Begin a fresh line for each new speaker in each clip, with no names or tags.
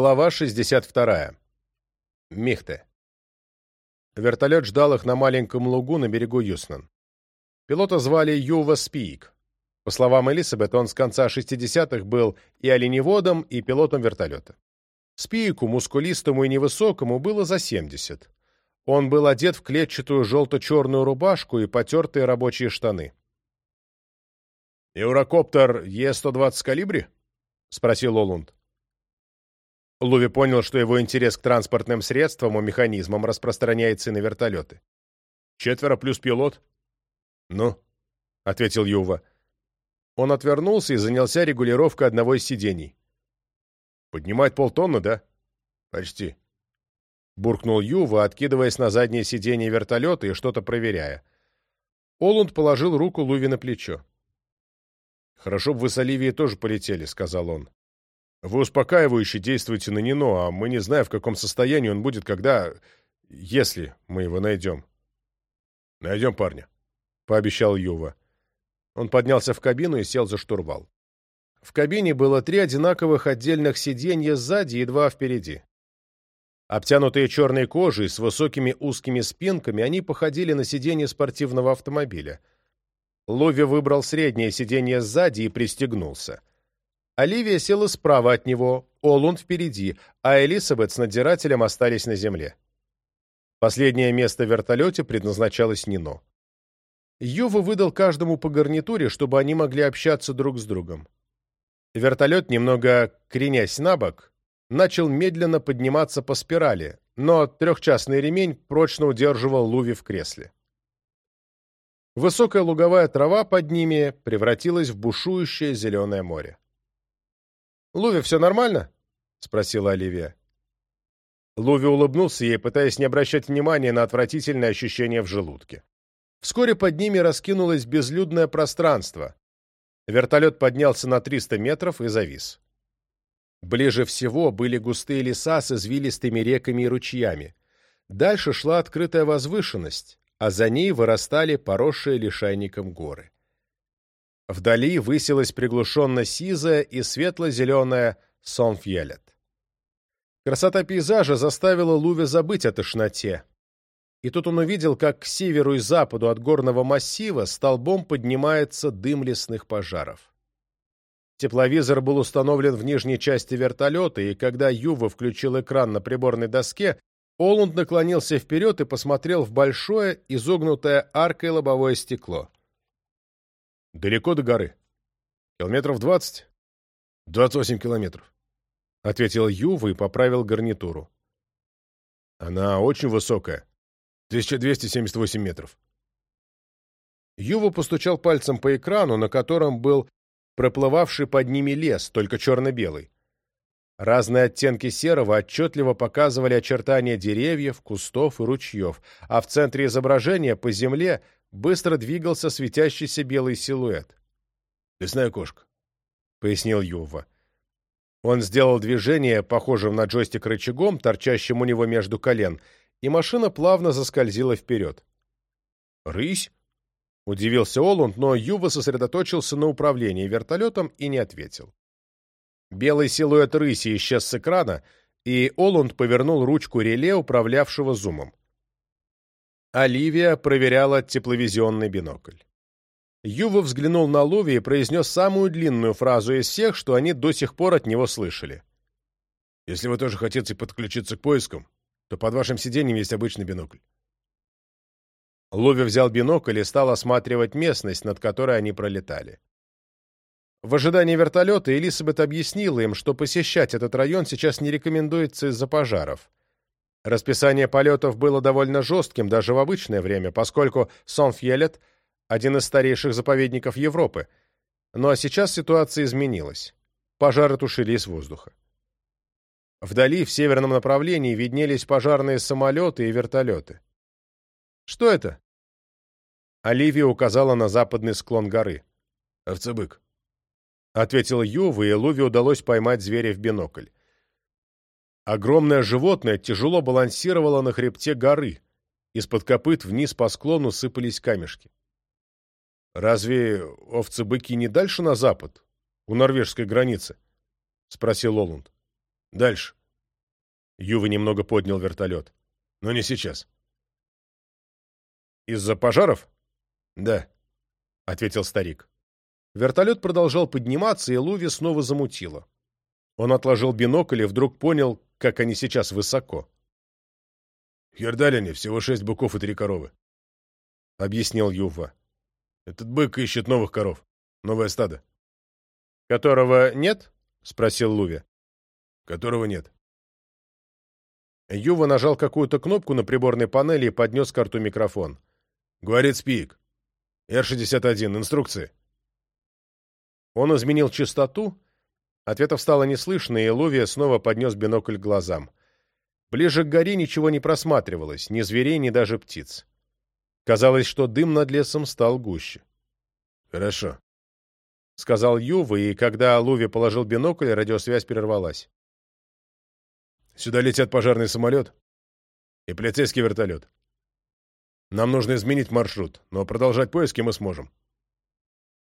Глава 62. Михте. Вертолет ждал их на маленьком лугу на берегу Юснан. Пилота звали Юва Спиик. По словам Элисабет, он с конца 60-х был и оленеводом, и пилотом вертолета. Спиику, мускулистому и невысокому, было за 70. Он был одет в клетчатую желто-черную рубашку и потертые рабочие штаны. «Еврокоптер Е-120 калибри?» — спросил Олунд. Луви понял, что его интерес к транспортным средствам и механизмам распространяется и на вертолеты. «Четверо плюс пилот?» «Ну», — ответил Юва. Он отвернулся и занялся регулировкой одного из сидений. «Поднимает полтонны, да?» «Почти», — буркнул Юва, откидываясь на заднее сиденье вертолета и что-то проверяя. Олунд положил руку Луви на плечо. «Хорошо бы вы с Оливией тоже полетели», — сказал он. Вы успокаивающе действуете на Нино, а мы не знаем, в каком состоянии он будет, когда... если мы его найдем. Найдем парня, — пообещал Юва. Он поднялся в кабину и сел за штурвал. В кабине было три одинаковых отдельных сиденья сзади и два впереди. Обтянутые черной кожей с высокими узкими спинками, они походили на сиденье спортивного автомобиля. Лови выбрал среднее сиденье сзади и пристегнулся. Оливия села справа от него, Олун впереди, а Элисабет с надзирателем остались на земле. Последнее место в вертолете предназначалось Нино. Юва выдал каждому по гарнитуре, чтобы они могли общаться друг с другом. Вертолет, немного кренясь на бок, начал медленно подниматься по спирали, но трехчастный ремень прочно удерживал Луви в кресле. Высокая луговая трава под ними превратилась в бушующее зеленое море. «Луви, все нормально?» — спросила Оливия. Луви улыбнулся ей, пытаясь не обращать внимания на отвратительное ощущение в желудке. Вскоре под ними раскинулось безлюдное пространство. Вертолет поднялся на 300 метров и завис. Ближе всего были густые леса с извилистыми реками и ручьями. Дальше шла открытая возвышенность, а за ней вырастали поросшие лишайником горы. Вдали высилась приглушенно-сизая и светло-зеленая Сон-Фьелет. Красота пейзажа заставила Луве забыть о тошноте. И тут он увидел, как к северу и западу от горного массива столбом поднимается дым лесных пожаров. Тепловизор был установлен в нижней части вертолета, и когда Юва включил экран на приборной доске, Олунд наклонился вперед и посмотрел в большое, изогнутое аркой лобовое стекло. Далеко до горы? Километров двадцать? Двадцать восемь километров. Ответил Юва и поправил гарнитуру. Она очень высокая. 1278 метров. Юва постучал пальцем по экрану, на котором был проплывавший под ними лес, только черно-белый. Разные оттенки серого отчетливо показывали очертания деревьев, кустов и ручьев, а в центре изображения по земле – быстро двигался светящийся белый силуэт. «Лесная кошка», — пояснил Юва. Он сделал движение, похожим на джойстик рычагом, торчащим у него между колен, и машина плавно заскользила вперед. «Рысь?» — удивился Олунд, но Юва сосредоточился на управлении вертолетом и не ответил. Белый силуэт рыси исчез с экрана, и Олунд повернул ручку реле, управлявшего зумом. Оливия проверяла тепловизионный бинокль. Юва взглянул на Луви и произнес самую длинную фразу из всех, что они до сих пор от него слышали. «Если вы тоже хотите подключиться к поискам, то под вашим сиденьем есть обычный бинокль». Луви взял бинокль и стал осматривать местность, над которой они пролетали. В ожидании вертолета Элисабет объяснила им, что посещать этот район сейчас не рекомендуется из-за пожаров. Расписание полетов было довольно жестким даже в обычное время, поскольку Сонфьелет – один из старейших заповедников Европы. Ну а сейчас ситуация изменилась. Пожары тушили из воздуха. Вдали, в северном направлении, виднелись пожарные самолеты и вертолеты. «Что это?» Оливия указала на западный склон горы. «Овцебык», — ответил Юва, и Луви удалось поймать зверя в бинокль. Огромное животное тяжело балансировало на хребте горы. Из-под копыт вниз по склону сыпались камешки. «Разве овцы-быки не дальше на запад, у норвежской границы?» — спросил Олунд. «Дальше». Юва немного поднял вертолет. «Но не сейчас». «Из-за пожаров?» «Да», — ответил старик. Вертолет продолжал подниматься, и Луви снова замутило. Он отложил бинокль и вдруг понял, как они сейчас высоко. «Хердаляне всего шесть быков и три коровы», — объяснил Юва. «Этот бык ищет новых коров, новое стадо». «Которого нет?» — спросил Луви. «Которого нет». Юва нажал какую-то кнопку на приборной панели и поднес к рту микрофон. «Говорит Спик. Р-61. Инструкции». Он изменил частоту Ответов стало не слышно, и Лувия снова поднес бинокль к глазам. Ближе к горе ничего не просматривалось, ни зверей, ни даже птиц. Казалось, что дым над лесом стал гуще. «Хорошо», — сказал Юва, и когда Луви положил бинокль, радиосвязь прервалась. «Сюда летят пожарный самолет и полицейский вертолет. Нам нужно изменить маршрут, но продолжать поиски мы сможем».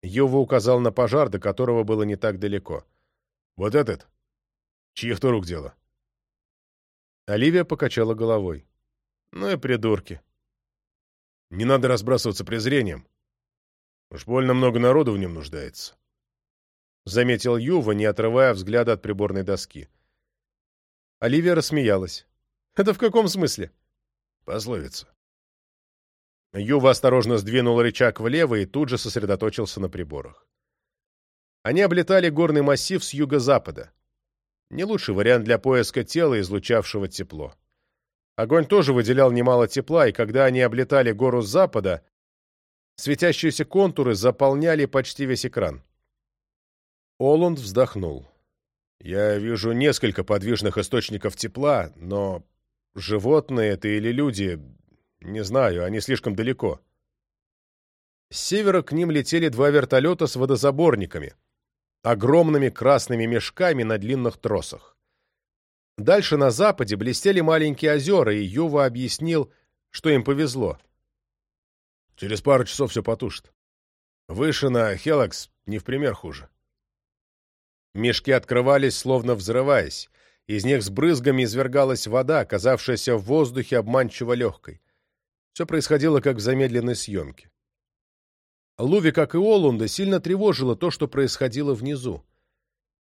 Юва указал на пожар, до которого было не так далеко. Вот этот? Чьих то рук дело? Оливия покачала головой. Ну и придурки. Не надо разбрасываться презрением. Уж больно много народу в нем нуждается. Заметил Юва, не отрывая взгляда от приборной доски. Оливия рассмеялась. Это в каком смысле? Пословица. Юва осторожно сдвинул рычаг влево и тут же сосредоточился на приборах. Они облетали горный массив с юго-запада. Не лучший вариант для поиска тела, излучавшего тепло. Огонь тоже выделял немало тепла, и когда они облетали гору с запада, светящиеся контуры заполняли почти весь экран. Оланд вздохнул. «Я вижу несколько подвижных источников тепла, но животные это или люди, не знаю, они слишком далеко». С севера к ним летели два вертолета с водозаборниками — огромными красными мешками на длинных тросах. Дальше на западе блестели маленькие озера, и Юва объяснил, что им повезло. Через пару часов все потушит. Выше на Хелакс не в пример хуже. Мешки открывались, словно взрываясь. Из них с брызгами извергалась вода, оказавшаяся в воздухе обманчиво легкой. Все происходило, как в замедленной съемке. Луви, как и Олунда, сильно тревожило то, что происходило внизу.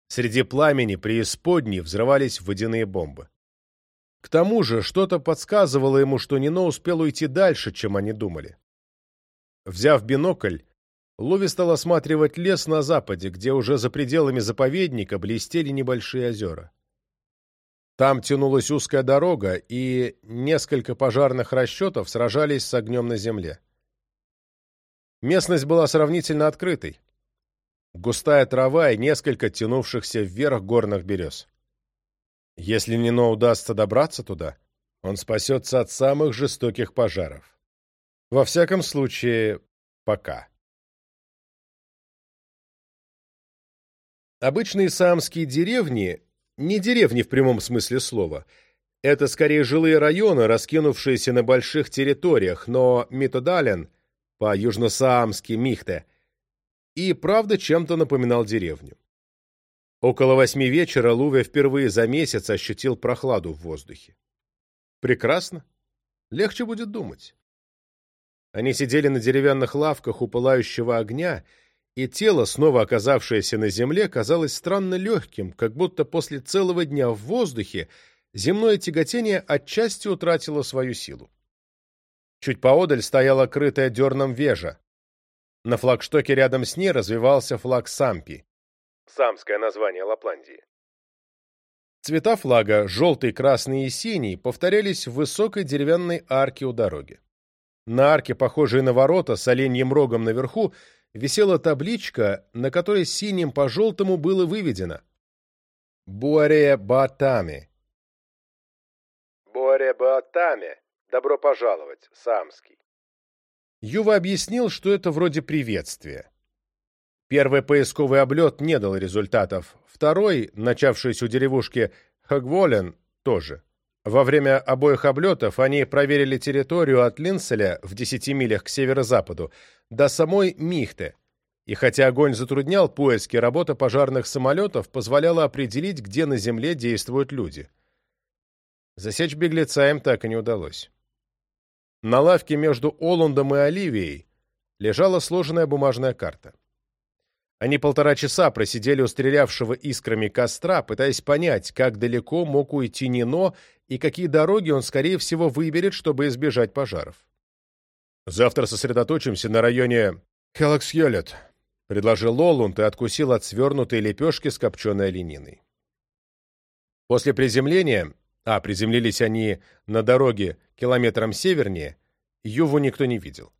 Среди пламени преисподней взрывались водяные бомбы. К тому же что-то подсказывало ему, что Нино успел уйти дальше, чем они думали. Взяв бинокль, Луви стал осматривать лес на западе, где уже за пределами заповедника блестели небольшие озера. Там тянулась узкая дорога, и несколько пожарных расчетов сражались с огнем на земле. Местность была сравнительно открытой. Густая трава и несколько тянувшихся вверх горных берез. Если Нино удастся добраться туда, он спасется от самых жестоких пожаров. Во всяком случае, пока. Обычные саамские деревни – не деревни в прямом смысле слова. Это скорее жилые районы, раскинувшиеся на больших территориях, но Митодален – по южносаамски Михте, и правда чем-то напоминал деревню. Около восьми вечера Луве впервые за месяц ощутил прохладу в воздухе. Прекрасно. Легче будет думать. Они сидели на деревянных лавках у пылающего огня, и тело, снова оказавшееся на земле, казалось странно легким, как будто после целого дня в воздухе земное тяготение отчасти утратило свою силу. Чуть поодаль стояла крытая дерном вежа. На флагштоке рядом с ней развивался флаг Сампи. Самское название Лапландии. Цвета флага, желтый, красный и синий, повторялись в высокой деревянной арке у дороги. На арке, похожей на ворота, с оленьим рогом наверху, висела табличка, на которой синим по желтому было выведено «Буаре Батами». «Буаре Батами» Добро пожаловать, Самский. Юва объяснил, что это вроде приветствия. Первый поисковый облет не дал результатов, второй, начавшийся у деревушки Хагволен, тоже. Во время обоих облетов они проверили территорию от Линселя в 10 милях к северо-западу до самой Михты. И хотя огонь затруднял поиски, работа пожарных самолетов позволяла определить, где на земле действуют люди. Засечь беглеца им так и не удалось. На лавке между Оландом и Оливией лежала сложенная бумажная карта. Они полтора часа просидели у стрелявшего искрами костра, пытаясь понять, как далеко мог уйти Нино и какие дороги он, скорее всего, выберет, чтобы избежать пожаров. «Завтра сосредоточимся на районе Хелакс-Йолет», — предложил Лолунд и откусил от свернутой лепешки с копченой лениной. После приземления а приземлились они на дороге километром севернее, Юву никто не видел.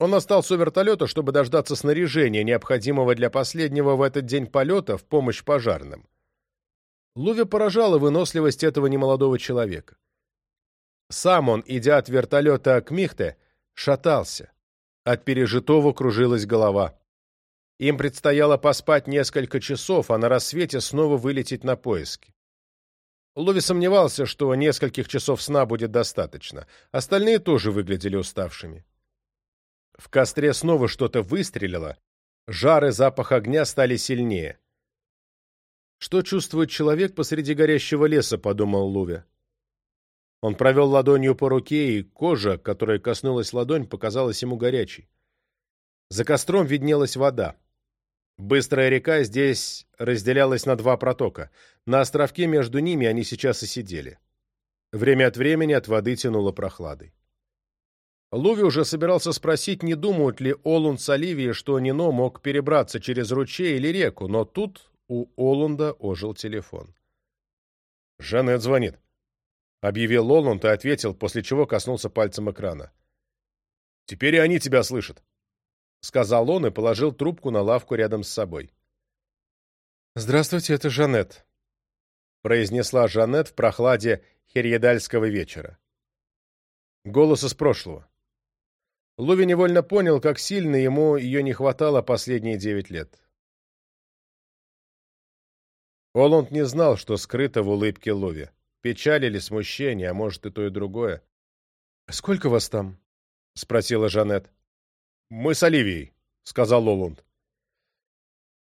Он остался у вертолета, чтобы дождаться снаряжения, необходимого для последнего в этот день полета в помощь пожарным. Луви поражала выносливость этого немолодого человека. Сам он, идя от вертолета к Михте, шатался. От пережитого кружилась голова. Им предстояло поспать несколько часов, а на рассвете снова вылететь на поиски. Лови сомневался, что нескольких часов сна будет достаточно. Остальные тоже выглядели уставшими. В костре снова что-то выстрелило. жары и запах огня стали сильнее. «Что чувствует человек посреди горящего леса?» — подумал Луви. Он провел ладонью по руке, и кожа, которая коснулась ладонь, показалась ему горячей. За костром виднелась вода. Быстрая река здесь разделялась на два протока. На островке между ними они сейчас и сидели. Время от времени от воды тянуло прохладой. Луви уже собирался спросить, не думают ли Олунд с Оливией, что Нино мог перебраться через ручей или реку, но тут у Олунда ожил телефон. «Жанет звонит», — объявил Олунд и ответил, после чего коснулся пальцем экрана. «Теперь и они тебя слышат». — сказал он и положил трубку на лавку рядом с собой. «Здравствуйте, это Жанет», — произнесла Жанет в прохладе херьедальского вечера. Голос из прошлого. Луви невольно понял, как сильно ему ее не хватало последние девять лет. Оланд не знал, что скрыто в улыбке Луви. Печаль или смущение, а может и то и другое. А «Сколько вас там?» — спросила Жанет. «Мы с Оливией», — сказал Лоланд.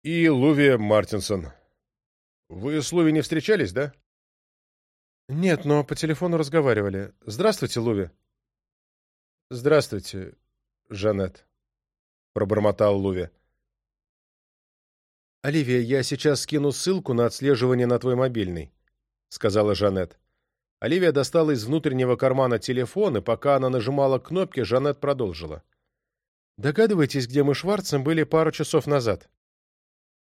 «И Луви Мартинсон. Вы с Луви не встречались, да?» «Нет, но по телефону разговаривали. Здравствуйте, Луви». «Здравствуйте, Жанет», — пробормотал Луви. «Оливия, я сейчас скину ссылку на отслеживание на твой мобильный», — сказала Жанет. Оливия достала из внутреннего кармана телефон, и пока она нажимала кнопки, Жанет продолжила. — Догадываетесь, где мы Шварцем были пару часов назад?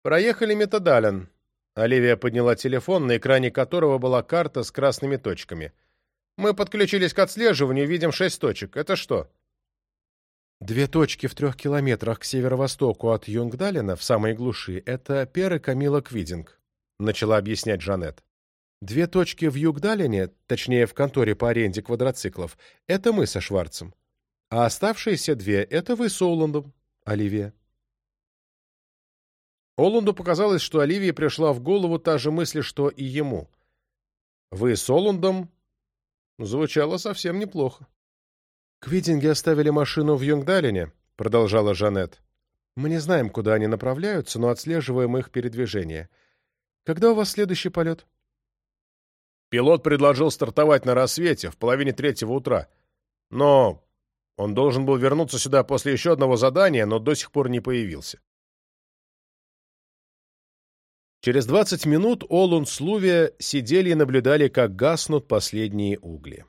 Проехали метадален. Оливия подняла телефон, на экране которого была карта с красными точками. Мы подключились к отслеживанию, видим шесть точек. Это что? Две точки в трех километрах к северо-востоку от Юнгдалена, в самой глуши, это Перы Камила Квидинг, начала объяснять Жанет. Две точки в Югдалене, точнее в конторе по аренде квадроциклов, это мы со Шварцем а оставшиеся две — это вы с Оландом, Оливия. Оланду показалось, что Оливии пришла в голову та же мысль, что и ему. «Вы с Оландом» звучало совсем неплохо. «Квитинги оставили машину в Юнгдалине», — продолжала Жанет. «Мы не знаем, куда они направляются, но отслеживаем их передвижение. Когда у вас следующий полет?» Пилот предложил стартовать на рассвете, в половине третьего утра. Но он должен был вернуться сюда после еще одного задания, но до сих пор не появился. Через 20 минут Олун с Лувия сидели и наблюдали, как гаснут последние угли.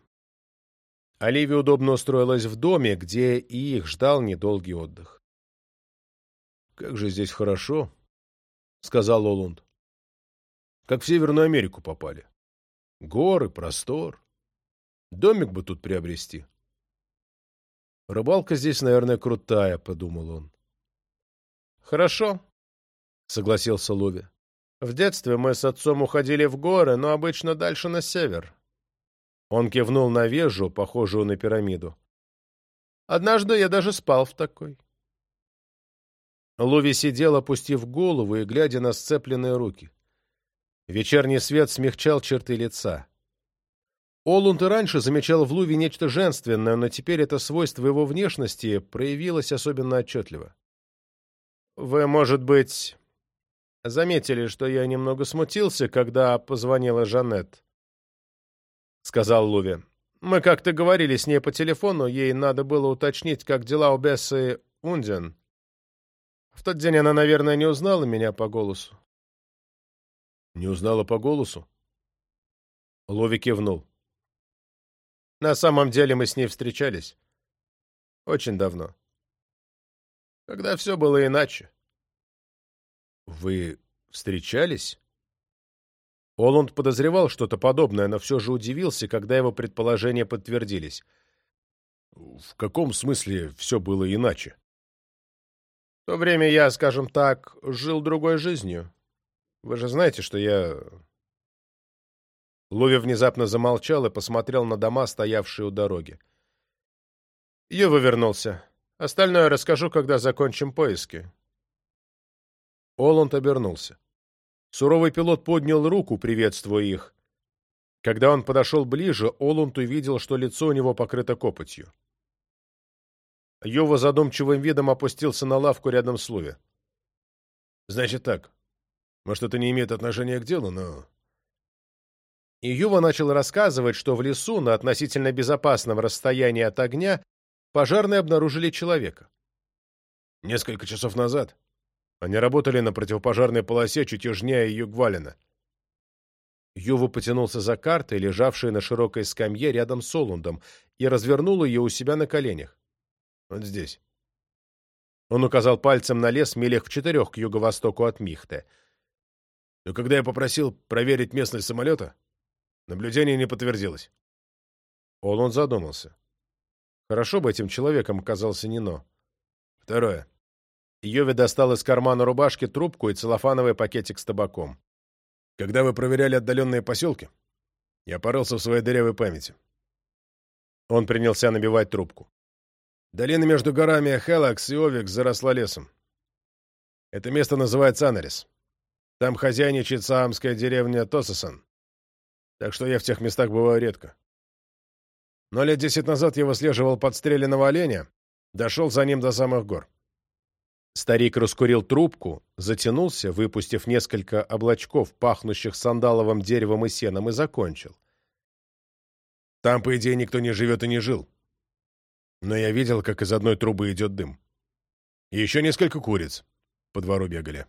Оливия удобно устроилась в доме, где и их ждал недолгий отдых. «Как же здесь хорошо», — сказал Олунд. «Как в Северную Америку попали. Горы, простор. Домик бы тут приобрести». «Рыбалка здесь, наверное, крутая», — подумал он. «Хорошо», — согласился Луви. «В детстве мы с отцом уходили в горы, но обычно дальше на север». Он кивнул на вежу, похожую на пирамиду. «Однажды я даже спал в такой». Луви сидел, опустив голову и глядя на сцепленные руки. Вечерний свет смягчал черты лица. Олунд и раньше замечал в Луве нечто женственное, но теперь это свойство его внешности проявилось особенно отчетливо. «Вы, может быть, заметили, что я немного смутился, когда позвонила Жанет?» — сказал Луви. «Мы как-то говорили с ней по телефону, ей надо было уточнить, как дела у Бессы Унден. В тот день она, наверное, не узнала меня по голосу».
«Не узнала по голосу?»
Лови кивнул. На самом деле мы с ней встречались. Очень давно. Когда все было иначе.
Вы встречались?
Оланд подозревал что-то подобное, но все же удивился, когда его предположения подтвердились.
В каком смысле все было иначе?
В то время я, скажем так, жил другой жизнью. Вы же знаете, что я Лови внезапно замолчал и посмотрел на дома, стоявшие у дороги. Ева вернулся. Остальное расскажу, когда закончим поиски. Оланд обернулся. Суровый пилот поднял руку, приветствуя их. Когда он подошел ближе, Оланд увидел, что лицо у него покрыто копотью. Йова задумчивым видом опустился на лавку рядом с Луви.
«Значит так. Может, это не имеет отношения к делу, но
и Юва начал рассказывать, что в лесу на относительно безопасном расстоянии от огня пожарные обнаружили человека.
Несколько часов назад они работали на противопожарной полосе чуть южнее Югвалина.
Юва потянулся за картой, лежавшей на широкой скамье рядом с Олундом, и развернул ее у себя на коленях.
Вот здесь.
Он указал пальцем на лес милях в четырех к юго-востоку от Михте.
Но когда я попросил проверить местность самолета, Наблюдение не подтвердилось.
Олон задумался. Хорошо бы этим человеком оказался Нино.
Второе.
Йови достал из кармана рубашки трубку и целлофановый пакетик с табаком.
Когда вы проверяли отдаленные поселки, я порылся в своей дырявой памяти.
Он принялся набивать трубку.
Долина между горами Хелакс и Овикс заросла лесом. Это место называется Анарис. Там хозяйничает саамская деревня Тососан так что я в тех местах бываю редко. Но лет десять назад я выслеживал подстреленного оленя, дошел за ним до самых гор.
Старик раскурил трубку, затянулся, выпустив несколько облачков, пахнущих сандаловым деревом и сеном, и закончил.
Там, по идее, никто не живет и не жил. Но я видел, как из одной трубы идет дым. И еще несколько куриц по двору бегали.